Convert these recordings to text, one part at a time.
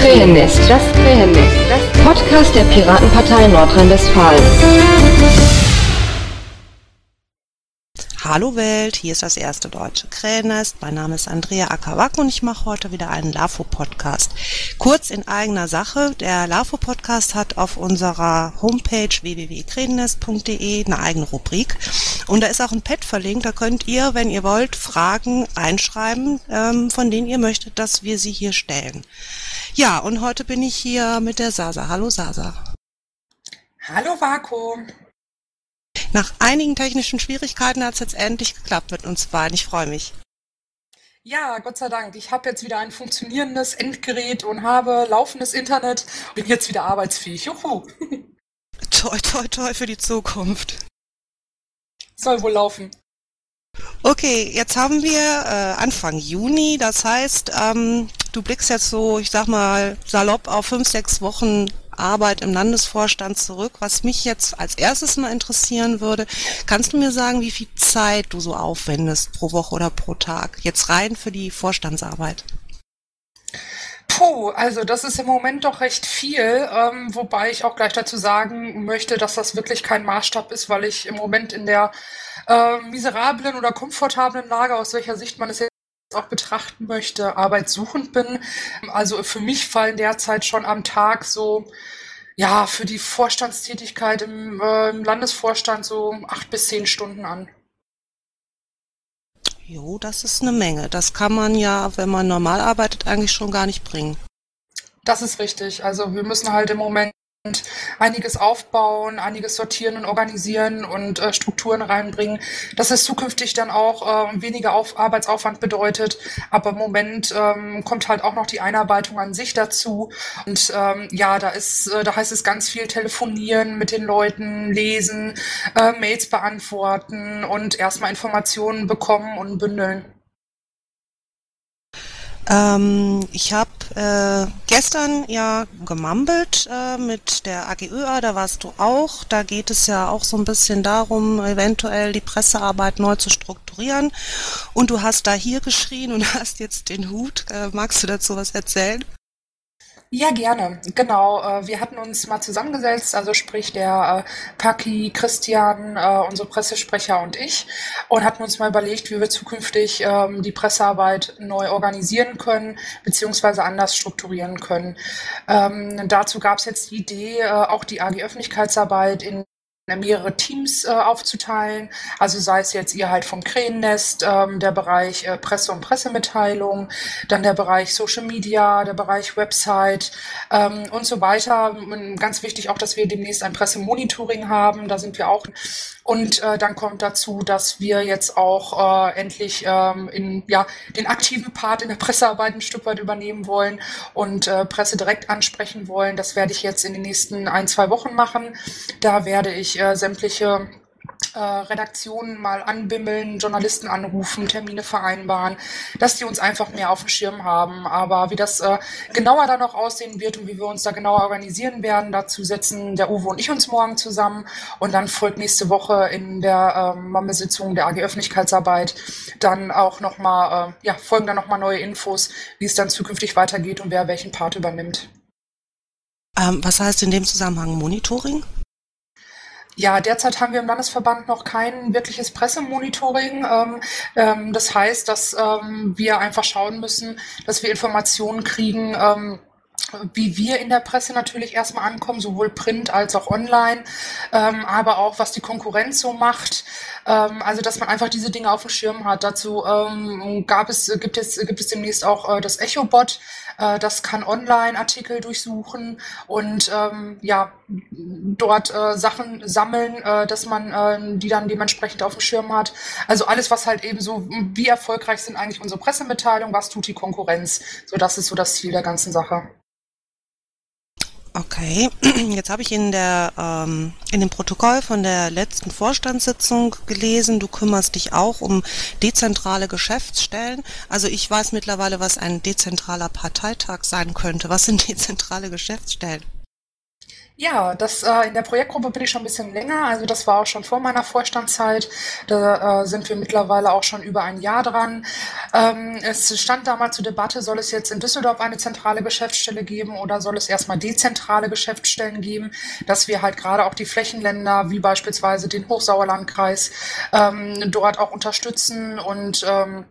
Krähennest, das Krähennest, das Podcast der Piratenpartei Nordrhein-Westfalen. Hallo Welt, hier ist das erste deutsche Krähennest. Mein Name ist Andrea Akawak und ich mache heute wieder einen LAFO-Podcast. Kurz in eigener Sache, der LAFO-Podcast hat auf unserer Homepage www.krähennest.de eine eigene Rubrik und da ist auch ein Pad verlinkt, da könnt ihr, wenn ihr wollt, Fragen einschreiben, ähm, von denen ihr möchtet, dass wir sie hier stellen. Ja, und heute bin ich hier mit der Sasa. Hallo Sasa. Hallo Vako. Nach einigen technischen Schwierigkeiten hat es jetzt endlich geklappt mit uns beiden. Ich freue mich. Ja, Gott sei Dank. Ich habe jetzt wieder ein funktionierendes Endgerät und habe laufendes Internet. Bin jetzt wieder arbeitsfähig. Juhu. Toi, toi, toi für die Zukunft. Soll wohl laufen. Okay, jetzt haben wir äh, Anfang Juni. Das heißt, ähm, du blickst jetzt so, ich sag mal, salopp auf fünf, sechs Wochen Arbeit im Landesvorstand zurück. Was mich jetzt als erstes mal interessieren würde, kannst du mir sagen, wie viel Zeit du so aufwendest pro Woche oder pro Tag? Jetzt rein für die Vorstandsarbeit. Puh, also das ist im Moment doch recht viel, ähm, wobei ich auch gleich dazu sagen möchte, dass das wirklich kein Maßstab ist, weil ich im Moment in der äh, miserablen oder komfortablen Lage, aus welcher Sicht man es jetzt auch betrachten möchte, arbeitssuchend bin. Also für mich fallen derzeit schon am Tag so, ja, für die Vorstandstätigkeit im, äh, im Landesvorstand so acht bis zehn Stunden an. Jo, das ist eine Menge. Das kann man ja, wenn man normal arbeitet, eigentlich schon gar nicht bringen. Das ist richtig. Also wir müssen halt im Moment einiges aufbauen, einiges sortieren und organisieren und äh, Strukturen reinbringen, dass es zukünftig dann auch äh, weniger Auf Arbeitsaufwand bedeutet. Aber im Moment ähm, kommt halt auch noch die Einarbeitung an sich dazu. Und ähm, ja, da ist, äh, da heißt es ganz viel telefonieren mit den Leuten, lesen, äh, Mails beantworten und erstmal Informationen bekommen und bündeln. Ähm, ich habe äh, gestern ja gemambelt äh, mit der AGÖA, da warst du auch. Da geht es ja auch so ein bisschen darum, eventuell die Pressearbeit neu zu strukturieren. Und du hast da hier geschrien und hast jetzt den Hut. Äh, magst du dazu was erzählen? Ja, gerne. Genau. Äh, wir hatten uns mal zusammengesetzt, also sprich der äh, Paki, Christian, äh, unsere Pressesprecher und ich, und hatten uns mal überlegt, wie wir zukünftig ähm, die Pressearbeit neu organisieren können, beziehungsweise anders strukturieren können. Ähm, dazu gab es jetzt die Idee, auch die AG Öffentlichkeitsarbeit in mehrere Teams äh, aufzuteilen. Also sei es jetzt ihr halt vom Krähennest, ähm, der Bereich äh, Presse und Pressemitteilung, dann der Bereich Social Media, der Bereich Website ähm, und so weiter. Und ganz wichtig auch, dass wir demnächst ein Pressemonitoring haben. Da sind wir auch. Und äh, dann kommt dazu, dass wir jetzt auch äh, endlich ähm, in ja den aktiven Part in der Pressearbeit ein Stück weit übernehmen wollen und äh, Presse direkt ansprechen wollen. Das werde ich jetzt in den nächsten ein, zwei Wochen machen. Da werde ich äh, sämtliche äh, Redaktionen mal anbimmeln, Journalisten anrufen, Termine vereinbaren, dass die uns einfach mehr auf dem Schirm haben. Aber wie das äh, genauer dann noch aussehen wird und wie wir uns da genauer organisieren werden, dazu setzen der Uwe und ich uns morgen zusammen und dann folgt nächste Woche in der ähm, Mammesitzung der AG Öffentlichkeitsarbeit dann auch nochmal, äh, ja, folgen dann nochmal neue Infos, wie es dann zukünftig weitergeht und wer welchen Part übernimmt. Ähm, was heißt in dem Zusammenhang Monitoring? Ja, derzeit haben wir im Landesverband noch kein wirkliches Pressemonitoring. Ähm, ähm, das heißt, dass ähm, wir einfach schauen müssen, dass wir Informationen kriegen, ähm, wie wir in der Presse natürlich erstmal ankommen, sowohl print als auch online, ähm, aber auch was die Konkurrenz so macht. Ähm, also dass man einfach diese Dinge auf dem Schirm hat. Dazu ähm, gab es, gibt es, gibt es demnächst auch äh, das Echobot. Äh, das kann Online-Artikel durchsuchen und ähm, ja dort äh, Sachen sammeln, äh, dass man äh, die dann dementsprechend auf dem Schirm hat. Also alles, was halt eben so, wie erfolgreich sind eigentlich unsere Pressemitteilungen, was tut die Konkurrenz. So, das ist so das Ziel der ganzen Sache. Okay, jetzt habe ich in der ähm, in dem Protokoll von der letzten Vorstandssitzung gelesen, du kümmerst dich auch um dezentrale Geschäftsstellen. Also ich weiß mittlerweile, was ein dezentraler Parteitag sein könnte. Was sind dezentrale Geschäftsstellen? Ja, das äh, in der Projektgruppe bin ich schon ein bisschen länger. Also das war auch schon vor meiner Vorstandszeit. Da äh, sind wir mittlerweile auch schon über ein Jahr dran. Ähm, es stand damals zur Debatte, soll es jetzt in Düsseldorf eine zentrale Geschäftsstelle geben oder soll es erstmal dezentrale Geschäftsstellen geben, dass wir halt gerade auch die Flächenländer wie beispielsweise den Hochsauerlandkreis ähm, dort auch unterstützen und ähm,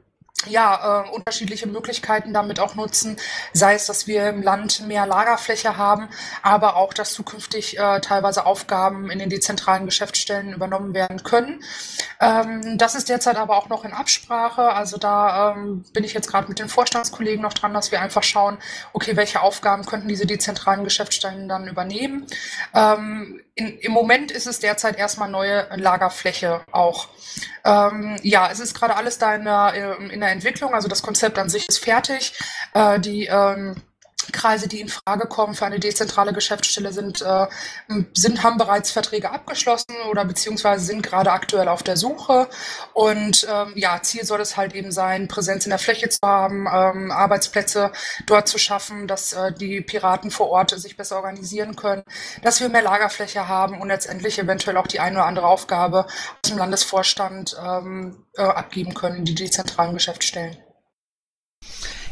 ja, äh, unterschiedliche Möglichkeiten damit auch nutzen, sei es, dass wir im Land mehr Lagerfläche haben, aber auch, dass zukünftig äh, teilweise Aufgaben in den dezentralen Geschäftsstellen übernommen werden können. Ähm, das ist derzeit aber auch noch in Absprache. Also da ähm, bin ich jetzt gerade mit den Vorstandskollegen noch dran, dass wir einfach schauen, okay, welche Aufgaben könnten diese dezentralen Geschäftsstellen dann übernehmen. Ähm, in, Im Moment ist es derzeit erstmal neue Lagerfläche auch. Ähm, ja, es ist gerade alles da in der, in der Entwicklung, also das Konzept an sich ist fertig. Äh, die ähm, Kreise, die in Frage kommen für eine dezentrale Geschäftsstelle, sind, äh, sind, haben bereits Verträge abgeschlossen oder beziehungsweise sind gerade aktuell auf der Suche. Und ähm, ja, Ziel soll es halt eben sein, Präsenz in der Fläche zu haben, ähm, Arbeitsplätze dort zu schaffen, dass äh, die Piraten vor Ort sich besser organisieren können, dass wir mehr Lagerfläche haben und letztendlich eventuell auch die eine oder andere Aufgabe aus dem Landesvorstand ähm, äh, abgeben können, die dezentralen Geschäftsstellen.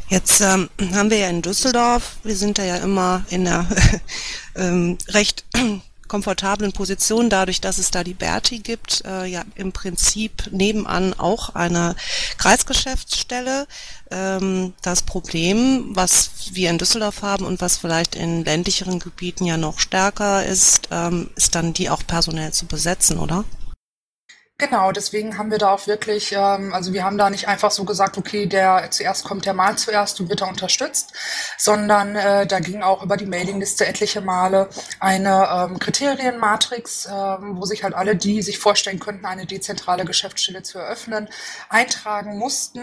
Jetzt ähm, haben wir ja in Düsseldorf, wir sind da ja immer in einer ähm, recht komfortablen Position, dadurch, dass es da die Berti gibt, äh, ja im Prinzip nebenan auch eine Kreisgeschäftsstelle. Ähm, das Problem, was wir in Düsseldorf haben und was vielleicht in ländlicheren Gebieten ja noch stärker ist, ähm, ist dann die auch personell zu besetzen, oder? Genau, deswegen haben wir da auch wirklich, ähm, also wir haben da nicht einfach so gesagt, okay, der zuerst kommt der mal zuerst, du bitte unterstützt, sondern äh, da ging auch über die Mailingliste etliche Male eine ähm, Kriterienmatrix, ähm, wo sich halt alle, die sich vorstellen könnten, eine dezentrale Geschäftsstelle zu eröffnen, eintragen mussten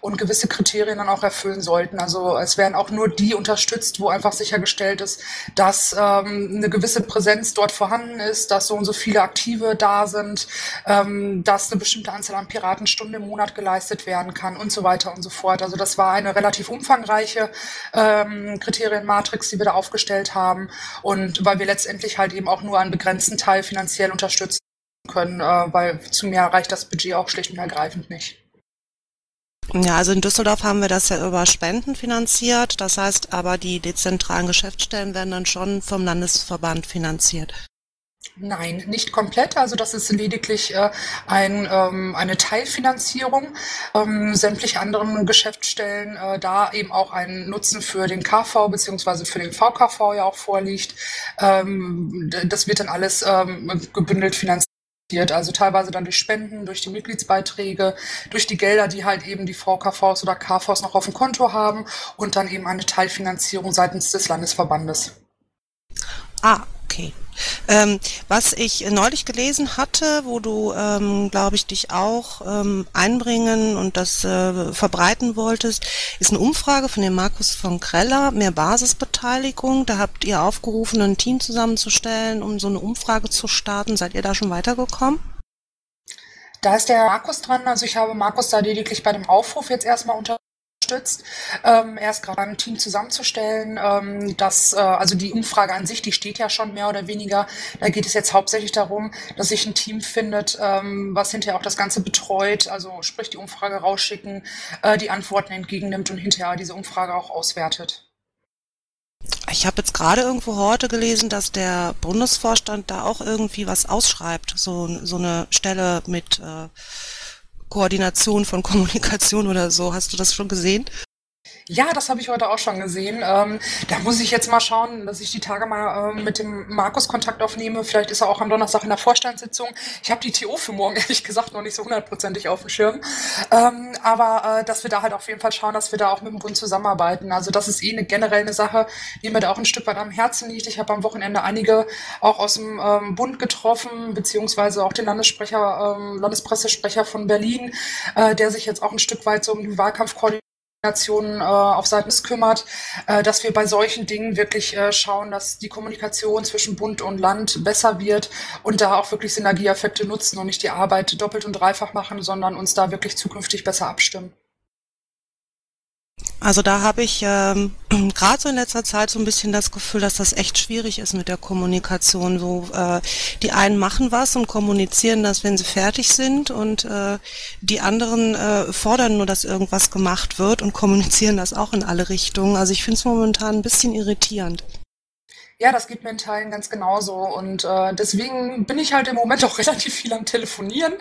und gewisse Kriterien dann auch erfüllen sollten. Also es werden auch nur die unterstützt, wo einfach sichergestellt ist, dass ähm, eine gewisse Präsenz dort vorhanden ist, dass so und so viele Aktive da sind. Ähm, ähm, dass eine bestimmte Anzahl an Piratenstunden im Monat geleistet werden kann und so weiter und so fort. Also das war eine relativ umfangreiche ähm, Kriterienmatrix, die wir da aufgestellt haben und weil wir letztendlich halt eben auch nur einen begrenzten Teil finanziell unterstützen können, äh, weil zu mehr reicht das Budget auch schlicht und ergreifend nicht. Ja, also in Düsseldorf haben wir das ja über Spenden finanziert. Das heißt aber, die dezentralen Geschäftsstellen werden dann schon vom Landesverband finanziert. Nein, nicht komplett. Also das ist lediglich äh, ein, ähm, eine Teilfinanzierung. Ähm, sämtliche anderen Geschäftsstellen, äh, da eben auch ein Nutzen für den KV beziehungsweise für den VKV ja auch vorliegt. Ähm, das wird dann alles ähm, gebündelt finanziert. Also teilweise dann durch Spenden, durch die Mitgliedsbeiträge, durch die Gelder, die halt eben die VKVs oder KVs noch auf dem Konto haben und dann eben eine Teilfinanzierung seitens des Landesverbandes. Ah, okay. Ähm, was ich neulich gelesen hatte, wo du, ähm, glaube ich, dich auch ähm, einbringen und das äh, verbreiten wolltest, ist eine Umfrage von dem Markus von Kreller, mehr Basisbeteiligung. Da habt ihr aufgerufen, ein Team zusammenzustellen, um so eine Umfrage zu starten. Seid ihr da schon weitergekommen? Da ist der Markus dran. Also ich habe Markus da lediglich bei dem Aufruf jetzt erstmal unter unterstützt. Ähm, er ist gerade ein Team zusammenzustellen. Ähm, das, äh, also die Umfrage an sich, die steht ja schon mehr oder weniger. Da geht es jetzt hauptsächlich darum, dass sich ein Team findet, ähm, was hinterher auch das Ganze betreut, also sprich die Umfrage rausschicken, äh, die Antworten entgegennimmt und hinterher diese Umfrage auch auswertet. Ich habe jetzt gerade irgendwo heute gelesen, dass der Bundesvorstand da auch irgendwie was ausschreibt, so, so eine Stelle mit äh, Koordination von Kommunikation oder so. Hast du das schon gesehen? Ja, das habe ich heute auch schon gesehen. Ähm, da muss ich jetzt mal schauen, dass ich die Tage mal äh, mit dem Markus Kontakt aufnehme. Vielleicht ist er auch am Donnerstag in der Vorstandssitzung. Ich habe die TO für morgen ehrlich gesagt noch nicht so hundertprozentig auf dem Schirm. Ähm, aber äh, dass wir da halt auf jeden Fall schauen, dass wir da auch mit dem Bund zusammenarbeiten. Also das ist eh eine generell eine Sache, die mir da auch ein Stück weit am Herzen liegt. Ich habe am Wochenende einige auch aus dem ähm, Bund getroffen, beziehungsweise auch den Landessprecher, ähm, Landespressesprecher von Berlin, äh, der sich jetzt auch ein Stück weit so um die Wahlkampfkoordination Kommunikation äh, auf Seiten des kümmert, äh, dass wir bei solchen Dingen wirklich äh, schauen, dass die Kommunikation zwischen Bund und Land besser wird und da auch wirklich Synergieeffekte nutzen und nicht die Arbeit doppelt und dreifach machen, sondern uns da wirklich zukünftig besser abstimmen. Also da habe ich ähm, gerade so in letzter Zeit so ein bisschen das Gefühl, dass das echt schwierig ist mit der Kommunikation. So äh, die einen machen was und kommunizieren das, wenn sie fertig sind, und äh, die anderen äh, fordern nur, dass irgendwas gemacht wird und kommunizieren das auch in alle Richtungen. Also ich finde es momentan ein bisschen irritierend. Ja, das geht mir in Teilen ganz genauso. Und äh, deswegen bin ich halt im Moment auch relativ viel am Telefonieren,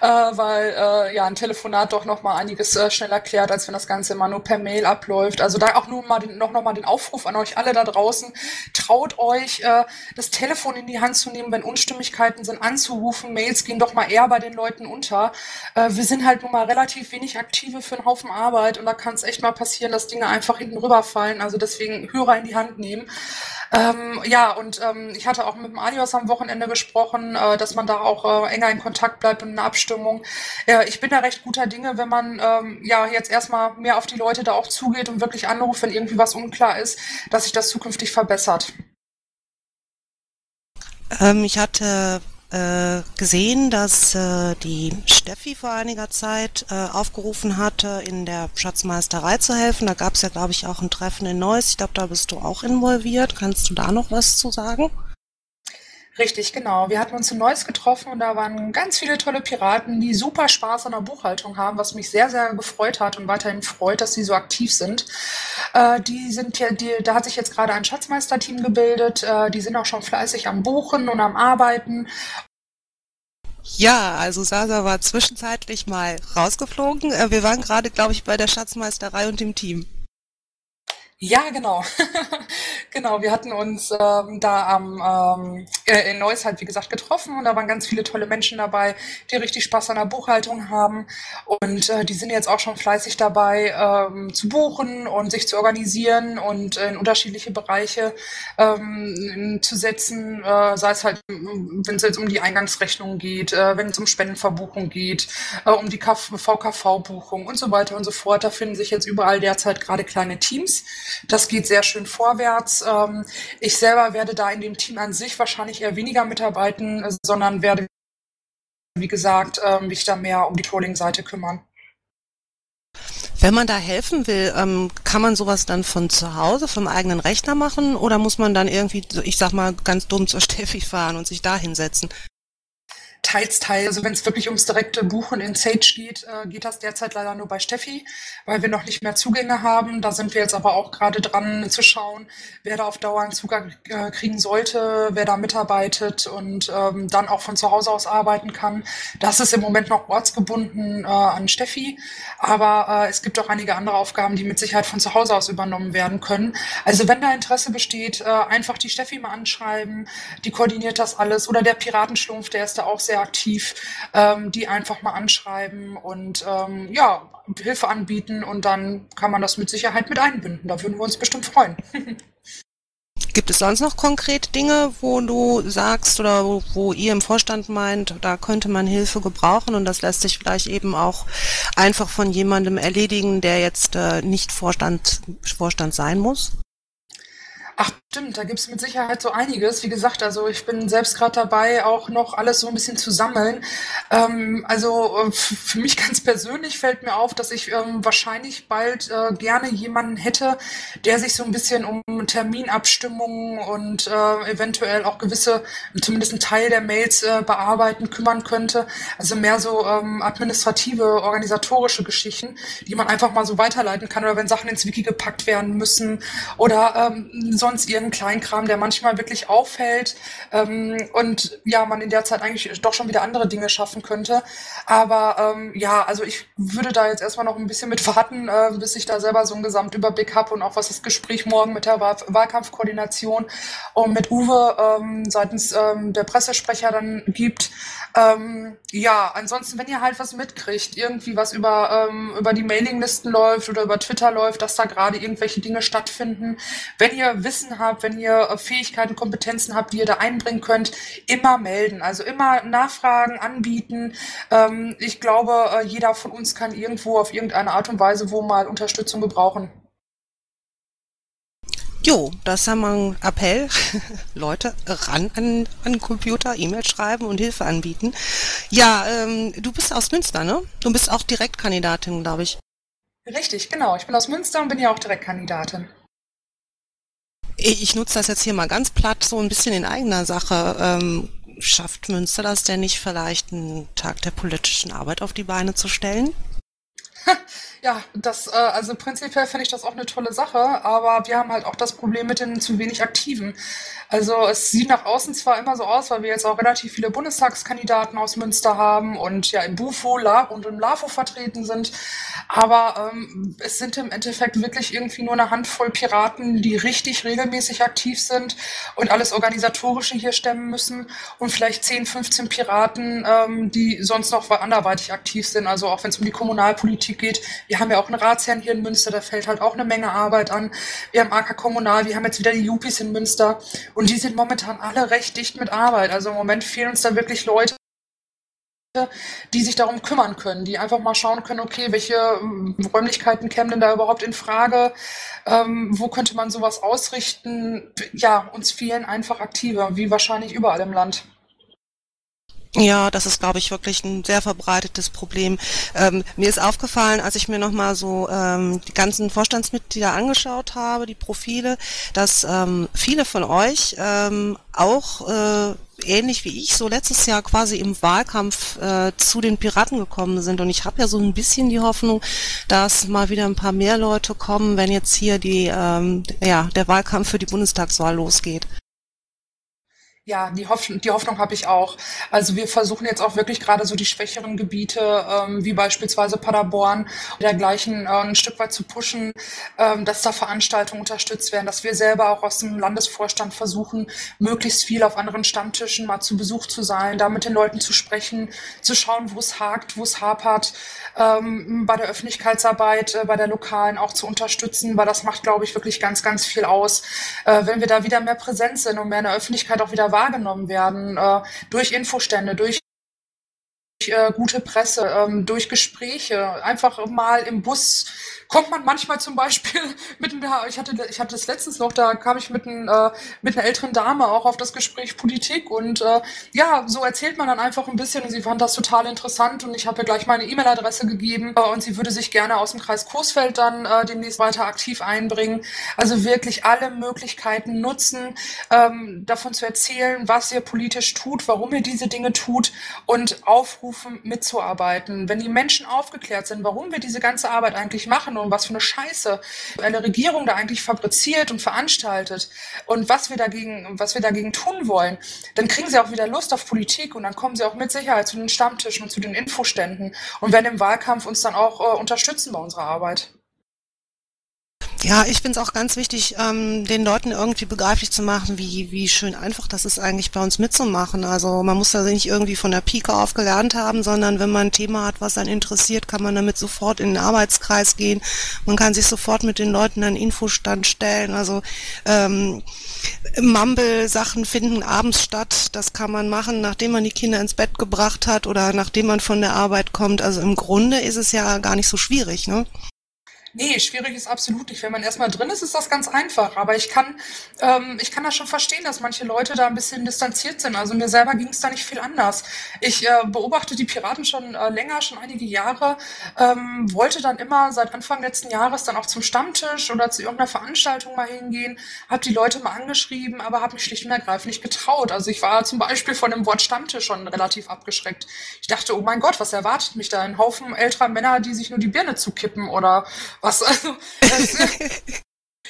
äh, weil äh, ja ein Telefonat doch noch mal einiges äh, schneller klärt, als wenn das Ganze immer nur per Mail abläuft. Also da auch nur mal den, noch, noch mal den Aufruf an euch alle da draußen. Traut euch, äh, das Telefon in die Hand zu nehmen, wenn Unstimmigkeiten sind, anzurufen. Mails gehen doch mal eher bei den Leuten unter. Äh, wir sind halt nun mal relativ wenig Aktive für einen Haufen Arbeit und da kann es echt mal passieren, dass Dinge einfach hinten rüberfallen. Also deswegen Hörer in die Hand nehmen. Ähm, ja, und ähm, ich hatte auch mit dem Adios am Wochenende gesprochen, äh, dass man da auch äh, enger in Kontakt bleibt und eine Abstimmung. Äh, ich bin da recht guter Dinge, wenn man ähm, ja jetzt erstmal mehr auf die Leute da auch zugeht und wirklich anruft, wenn irgendwie was unklar ist, dass sich das zukünftig verbessert. Ähm, ich hatte gesehen, dass äh, die Steffi vor einiger Zeit äh, aufgerufen hatte, in der Schatzmeisterei zu helfen. Da gab es ja, glaube ich, auch ein Treffen in Neuss. Ich glaube, da bist du auch involviert. Kannst du da noch was zu sagen? Richtig, genau. Wir hatten uns in Neuss getroffen und da waren ganz viele tolle Piraten, die super Spaß an der Buchhaltung haben, was mich sehr, sehr gefreut hat und weiterhin freut, dass sie so aktiv sind. Äh, die sind ja, die, da hat sich jetzt gerade ein Schatzmeisterteam gebildet. Äh, die sind auch schon fleißig am Buchen und am Arbeiten ja, also Sasa war zwischenzeitlich mal rausgeflogen. Äh, wir waren gerade, glaube ich, bei der Schatzmeisterei und dem Team. Ja, genau. genau, wir hatten uns ähm, da am ähm, äh, in Neuss halt, wie gesagt, getroffen und da waren ganz viele tolle Menschen dabei, die richtig Spaß an der Buchhaltung haben und äh, die sind jetzt auch schon fleißig dabei, ähm, zu buchen und sich zu organisieren und in unterschiedliche Bereiche ähm, zu setzen, äh, sei es halt, wenn es jetzt um die Eingangsrechnung geht, äh, wenn es um Spendenverbuchung geht, äh, um die VKV-Buchung und so weiter und so fort. Da finden sich jetzt überall derzeit gerade kleine Teams das geht sehr schön vorwärts. Ähm, ich selber werde da in dem Team an sich wahrscheinlich eher weniger mitarbeiten, sondern werde, wie gesagt, ähm, mich da mehr um die Trolling-Seite kümmern. Wenn man da helfen will, ähm, kann man sowas dann von zu Hause, vom eigenen Rechner machen oder muss man dann irgendwie, ich sag mal, ganz dumm zur Steffi fahren und sich da hinsetzen? Teils, teils. Also wenn es wirklich ums direkte Buchen in Sage geht, äh, geht das derzeit leider nur bei Steffi, weil wir noch nicht mehr Zugänge haben. Da sind wir jetzt aber auch gerade dran zu schauen, wer da auf Dauer einen Zugang äh, kriegen sollte, wer da mitarbeitet und ähm, dann auch von zu Hause aus arbeiten kann. Das ist im Moment noch ortsgebunden äh, an Steffi, aber äh, es gibt auch einige andere Aufgaben, die mit Sicherheit von zu Hause aus übernommen werden können. Also wenn da Interesse besteht, äh, einfach die Steffi mal anschreiben, die koordiniert das alles oder der Piratenschlumpf, der ist da auch sehr sehr aktiv, ähm, die einfach mal anschreiben und ähm, ja, Hilfe anbieten und dann kann man das mit Sicherheit mit einbinden. Da würden wir uns bestimmt freuen. Gibt es sonst noch konkret Dinge, wo du sagst oder wo, wo, ihr im Vorstand meint, da könnte man Hilfe gebrauchen und das lässt sich vielleicht eben auch einfach von jemandem erledigen, der jetzt äh, nicht Vorstand, Vorstand sein muss? Ach, stimmt, da gibt's mit Sicherheit so einiges. Wie gesagt, also ich bin selbst gerade dabei, auch noch alles so ein bisschen zu sammeln. Ähm, also äh, für mich ganz persönlich fällt mir auf, dass ich ähm, wahrscheinlich bald äh, gerne jemanden hätte, der sich so ein bisschen um Terminabstimmungen und äh, eventuell auch gewisse, zumindest einen Teil der Mails äh, bearbeiten, kümmern könnte. Also mehr so ähm, administrative, organisatorische Geschichten, die man einfach mal so weiterleiten kann oder wenn Sachen ins Wiki gepackt werden müssen oder ähm, so sonst ihren Kleinkram, der manchmal wirklich auffällt ähm, und ja, man in der Zeit eigentlich doch schon wieder andere Dinge schaffen könnte. Aber ähm, ja, also ich würde da jetzt erstmal noch ein bisschen mit warten, äh, bis ich da selber so einen Gesamtüberblick habe und auch was das Gespräch morgen mit der Wahl Wahlkampfkoordination und mit Uwe ähm, seitens ähm, der Pressesprecher dann gibt. Ähm, ja, ansonsten, wenn ihr halt was mitkriegt, irgendwie was über, ähm, über die Mailinglisten läuft oder über Twitter läuft, dass da gerade irgendwelche Dinge stattfinden, wenn ihr Wissen habt, wenn ihr äh, Fähigkeiten, Kompetenzen habt, die ihr da einbringen könnt, immer melden. Also immer nachfragen, anbieten. Ähm, ich glaube, äh, jeder von uns kann irgendwo auf irgendeine Art und Weise wo mal Unterstützung gebrauchen. Jo, das haben wir einen Appell. Leute, ran an, an den Computer, E-Mail schreiben und Hilfe anbieten. Ja, ähm, du bist aus Münster, ne? Du bist auch Direktkandidatin, glaube ich. Richtig, genau. Ich bin aus Münster und bin ja auch Direktkandidatin. Ich nutze das jetzt hier mal ganz platt, so ein bisschen in eigener Sache. Ähm, schafft Münster das denn nicht vielleicht einen Tag der politischen Arbeit auf die Beine zu stellen? Ja, das, äh, also prinzipiell finde ich das auch eine tolle Sache, aber wir haben halt auch das Problem mit den zu wenig Aktiven. Also es sieht nach außen zwar immer so aus, weil wir jetzt auch relativ viele Bundestagskandidaten aus Münster haben und ja im Bufo, Lab und im LAFO vertreten sind, aber ähm, es sind im Endeffekt wirklich irgendwie nur eine Handvoll Piraten, die richtig regelmäßig aktiv sind und alles Organisatorische hier stemmen müssen und vielleicht 10, 15 Piraten, ähm, die sonst noch anderweitig aktiv sind, also auch wenn es um die Kommunalpolitik geht wir haben ja auch einen Ratsherrn hier in Münster, da fällt halt auch eine Menge Arbeit an. Wir haben AK Kommunal, wir haben jetzt wieder die Jupis in Münster und die sind momentan alle recht dicht mit Arbeit. Also im Moment fehlen uns da wirklich Leute, die sich darum kümmern können, die einfach mal schauen können, okay, welche ähm, Räumlichkeiten kämen denn da überhaupt in Frage, ähm, wo könnte man sowas ausrichten. Ja, uns fehlen einfach Aktive, wie wahrscheinlich überall im Land. Ja, das ist, glaube ich, wirklich ein sehr verbreitetes Problem. Ähm, mir ist aufgefallen, als ich mir nochmal so ähm, die ganzen Vorstandsmitglieder angeschaut habe, die Profile, dass ähm, viele von euch ähm, auch äh, ähnlich wie ich so letztes Jahr quasi im Wahlkampf äh, zu den Piraten gekommen sind. Und ich habe ja so ein bisschen die Hoffnung, dass mal wieder ein paar mehr Leute kommen, wenn jetzt hier die, ähm, ja, der Wahlkampf für die Bundestagswahl losgeht. Ja, die, Hoff die Hoffnung habe ich auch. Also wir versuchen jetzt auch wirklich gerade so die schwächeren Gebiete, ähm, wie beispielsweise Paderborn dergleichen, äh, ein Stück weit zu pushen, ähm, dass da Veranstaltungen unterstützt werden, dass wir selber auch aus dem Landesvorstand versuchen, möglichst viel auf anderen Stammtischen mal zu Besuch zu sein, da mit den Leuten zu sprechen, zu schauen, wo es hakt, wo es hapert, ähm, bei der Öffentlichkeitsarbeit, äh, bei der lokalen auch zu unterstützen, weil das macht, glaube ich, wirklich ganz, ganz viel aus. Äh, wenn wir da wieder mehr präsent sind und mehr in der Öffentlichkeit auch wieder wahrgenommen werden, äh, durch Infostände, durch gute Presse, ähm, durch Gespräche, einfach mal im Bus kommt man manchmal zum Beispiel mit einer, ich hatte, ich hatte das letztens noch, da kam ich mit, ein, äh, mit einer älteren Dame auch auf das Gespräch Politik und äh, ja, so erzählt man dann einfach ein bisschen und sie fand das total interessant und ich habe ihr gleich meine E-Mail-Adresse gegeben äh, und sie würde sich gerne aus dem Kreis Coesfeld dann äh, demnächst weiter aktiv einbringen. Also wirklich alle Möglichkeiten nutzen, ähm, davon zu erzählen, was ihr politisch tut, warum ihr diese Dinge tut und aufrufen, mitzuarbeiten. Wenn die Menschen aufgeklärt sind, warum wir diese ganze Arbeit eigentlich machen und was für eine Scheiße eine Regierung da eigentlich fabriziert und veranstaltet und was wir dagegen, was wir dagegen tun wollen, dann kriegen sie auch wieder Lust auf Politik und dann kommen sie auch mit Sicherheit zu den Stammtischen und zu den Infoständen und werden im Wahlkampf uns dann auch äh, unterstützen bei unserer Arbeit. Ja, ich finde es auch ganz wichtig, ähm, den Leuten irgendwie begreiflich zu machen, wie, wie schön einfach das ist eigentlich bei uns mitzumachen. Also man muss da nicht irgendwie von der Pike auf gelernt haben, sondern wenn man ein Thema hat, was einen interessiert, kann man damit sofort in den Arbeitskreis gehen. Man kann sich sofort mit den Leuten einen Infostand stellen. Also ähm, Mumble-Sachen finden abends statt. Das kann man machen, nachdem man die Kinder ins Bett gebracht hat oder nachdem man von der Arbeit kommt. Also im Grunde ist es ja gar nicht so schwierig, ne? Nee, schwierig ist absolut nicht. Wenn man erstmal drin ist, ist das ganz einfach. Aber ich kann, ähm, ich kann das schon verstehen, dass manche Leute da ein bisschen distanziert sind. Also mir selber ging es da nicht viel anders. Ich äh, beobachte die Piraten schon äh, länger, schon einige Jahre, ähm, wollte dann immer seit Anfang letzten Jahres dann auch zum Stammtisch oder zu irgendeiner Veranstaltung mal hingehen, habe die Leute mal angeschrieben, aber habe mich schlicht und ergreifend nicht getraut. Also ich war zum Beispiel von dem Wort Stammtisch schon relativ abgeschreckt. Ich dachte, oh mein Gott, was erwartet mich da? Ein Haufen älterer Männer, die sich nur die Birne zukippen oder was. Also, es,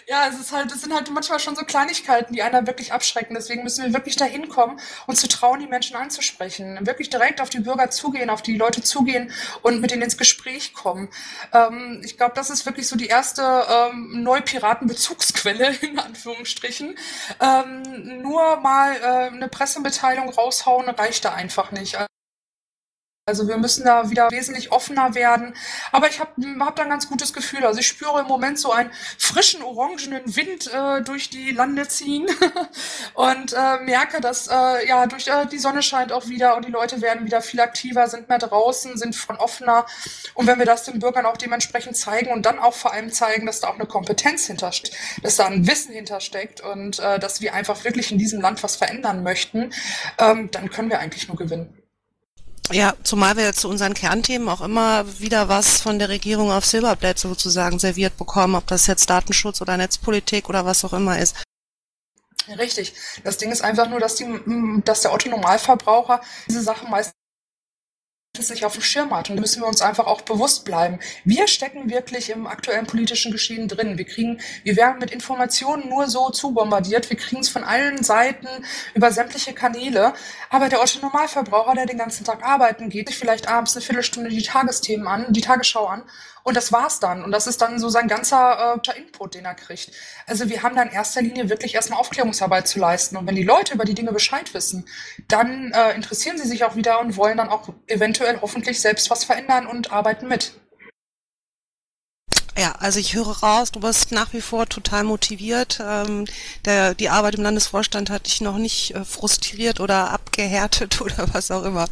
ja, es ist halt, es sind halt manchmal schon so Kleinigkeiten, die einer wirklich abschrecken. Deswegen müssen wir wirklich dahin kommen und zu trauen, die Menschen anzusprechen. Wirklich direkt auf die Bürger zugehen, auf die Leute zugehen und mit ihnen ins Gespräch kommen. Ähm, ich glaube, das ist wirklich so die erste ähm, Neupiratenbezugsquelle, in Anführungsstrichen. Ähm, nur mal äh, eine Pressemitteilung raushauen reicht da einfach nicht. Also wir müssen da wieder wesentlich offener werden. Aber ich habe hab da ein ganz gutes Gefühl. Also ich spüre im Moment so einen frischen, orangenen Wind äh, durch die Lande ziehen und äh, merke, dass äh, ja durch äh, die Sonne scheint auch wieder und die Leute werden wieder viel aktiver, sind mehr draußen, sind von offener. Und wenn wir das den Bürgern auch dementsprechend zeigen und dann auch vor allem zeigen, dass da auch eine Kompetenz hintersteckt, dass da ein Wissen hintersteckt und äh, dass wir einfach wirklich in diesem Land was verändern möchten, ähm, dann können wir eigentlich nur gewinnen. Ja, zumal wir zu unseren Kernthemen auch immer wieder was von der Regierung auf Silberblatt sozusagen serviert bekommen, ob das jetzt Datenschutz oder Netzpolitik oder was auch immer ist. Richtig. Das Ding ist einfach nur, dass, die, dass der Otto-Normalverbraucher diese Sachen meist nicht auf dem Schirm hat. Und da müssen wir uns einfach auch bewusst bleiben. Wir stecken wirklich im aktuellen politischen Geschehen drin. Wir kriegen, wir werden mit Informationen nur so zubombardiert. Wir kriegen es von allen Seiten über sämtliche Kanäle. Aber der Otto Normalverbraucher, der den ganzen Tag arbeiten geht, sich vielleicht abends eine Viertelstunde die Tagesthemen an, die Tagesschau an und das war's dann. Und das ist dann so sein ganzer äh, Input, den er kriegt. Also wir haben da in erster Linie wirklich erstmal Aufklärungsarbeit zu leisten. Und wenn die Leute über die Dinge Bescheid wissen, dann äh, interessieren sie sich auch wieder und wollen dann auch eventuell hoffentlich selbst was verändern und arbeiten mit. Ja, also ich höre raus, du bist nach wie vor total motiviert. Ähm, der, die Arbeit im Landesvorstand hat dich noch nicht äh, frustriert oder abgehärtet oder was auch immer.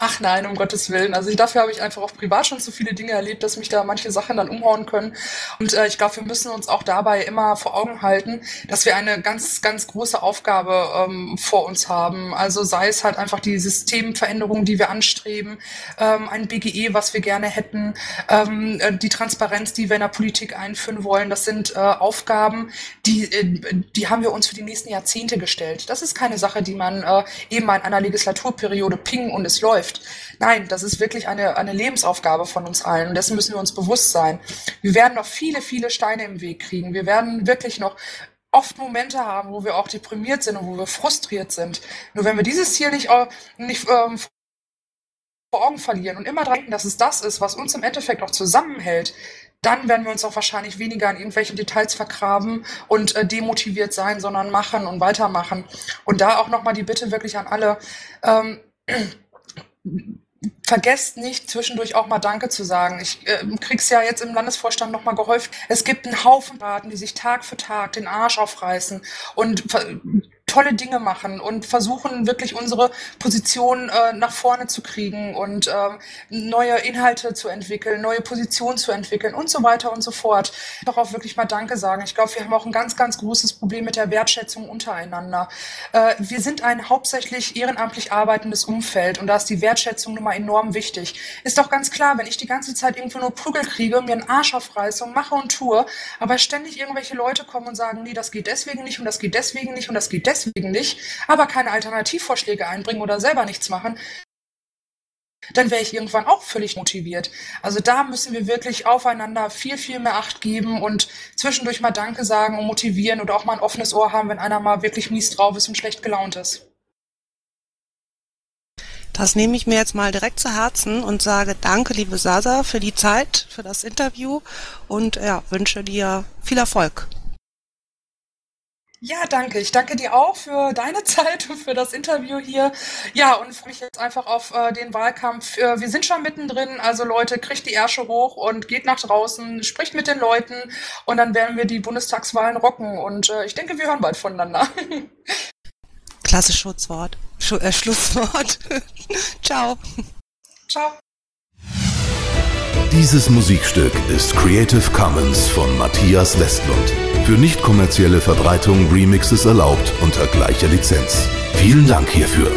Ach nein, um Gottes Willen. Also dafür habe ich einfach auch privat schon so viele Dinge erlebt, dass mich da manche Sachen dann umhauen können. Und äh, ich glaube, wir müssen uns auch dabei immer vor Augen halten, dass wir eine ganz, ganz große Aufgabe ähm, vor uns haben. Also sei es halt einfach die Systemveränderungen, die wir anstreben, ähm, ein BGE, was wir gerne hätten, ähm, äh, die Transparenz, die wir in der Politik einführen wollen. Das sind äh, Aufgaben, die, äh, die haben wir uns für die nächsten Jahrzehnte gestellt. Das ist keine Sache, die man äh, eben mal in einer Legislaturperiode ping und es läuft läuft. Nein, das ist wirklich eine, eine Lebensaufgabe von uns allen und dessen müssen wir uns bewusst sein. Wir werden noch viele, viele Steine im Weg kriegen. Wir werden wirklich noch oft Momente haben, wo wir auch deprimiert sind und wo wir frustriert sind. Nur wenn wir dieses Ziel nicht, äh, nicht ähm, vor Augen verlieren und immer denken, dass es das ist, was uns im Endeffekt auch zusammenhält, dann werden wir uns auch wahrscheinlich weniger in irgendwelchen Details vergraben und äh, demotiviert sein, sondern machen und weitermachen. Und da auch nochmal die Bitte wirklich an alle, ähm, vergesst nicht, zwischendurch auch mal Danke zu sagen. Ich äh, krieg's ja jetzt im Landesvorstand nochmal gehäuft. Es gibt einen Haufen Daten, die sich Tag für Tag den Arsch aufreißen und tolle Dinge machen und versuchen wirklich unsere Position äh, nach vorne zu kriegen und äh, neue Inhalte zu entwickeln, neue Positionen zu entwickeln und so weiter und so fort. Doch auch wirklich mal Danke sagen. Ich glaube, wir haben auch ein ganz, ganz großes Problem mit der Wertschätzung untereinander. Äh, wir sind ein hauptsächlich ehrenamtlich arbeitendes Umfeld und da ist die Wertschätzung nun mal enorm wichtig. Ist doch ganz klar, wenn ich die ganze Zeit irgendwo nur Prügel kriege, mir einen Arsch aufreiße und mache und tue, aber ständig irgendwelche Leute kommen und sagen, nee, das geht deswegen nicht und das geht deswegen nicht und das geht deswegen deswegen nicht, aber keine Alternativvorschläge einbringen oder selber nichts machen, dann wäre ich irgendwann auch völlig motiviert. Also da müssen wir wirklich aufeinander viel, viel mehr Acht geben und zwischendurch mal Danke sagen und motivieren oder auch mal ein offenes Ohr haben, wenn einer mal wirklich mies drauf ist und schlecht gelaunt ist. Das nehme ich mir jetzt mal direkt zu Herzen und sage danke, liebe Sasa, für die Zeit, für das Interview und ja, wünsche dir viel Erfolg. Ja, danke. Ich danke dir auch für deine Zeit und für das Interview hier. Ja, und freue mich jetzt einfach auf äh, den Wahlkampf. Äh, wir sind schon mittendrin, also Leute, kriegt die Ärsche hoch und geht nach draußen, spricht mit den Leuten und dann werden wir die Bundestagswahlen rocken. Und äh, ich denke, wir hören bald voneinander. Klasse Schutzwort. Sch äh, Schlusswort. Ciao. Ciao. Dieses Musikstück ist Creative Commons von Matthias Westlund. Für nicht kommerzielle Verbreitung Remixes erlaubt unter gleicher Lizenz. Vielen Dank hierfür.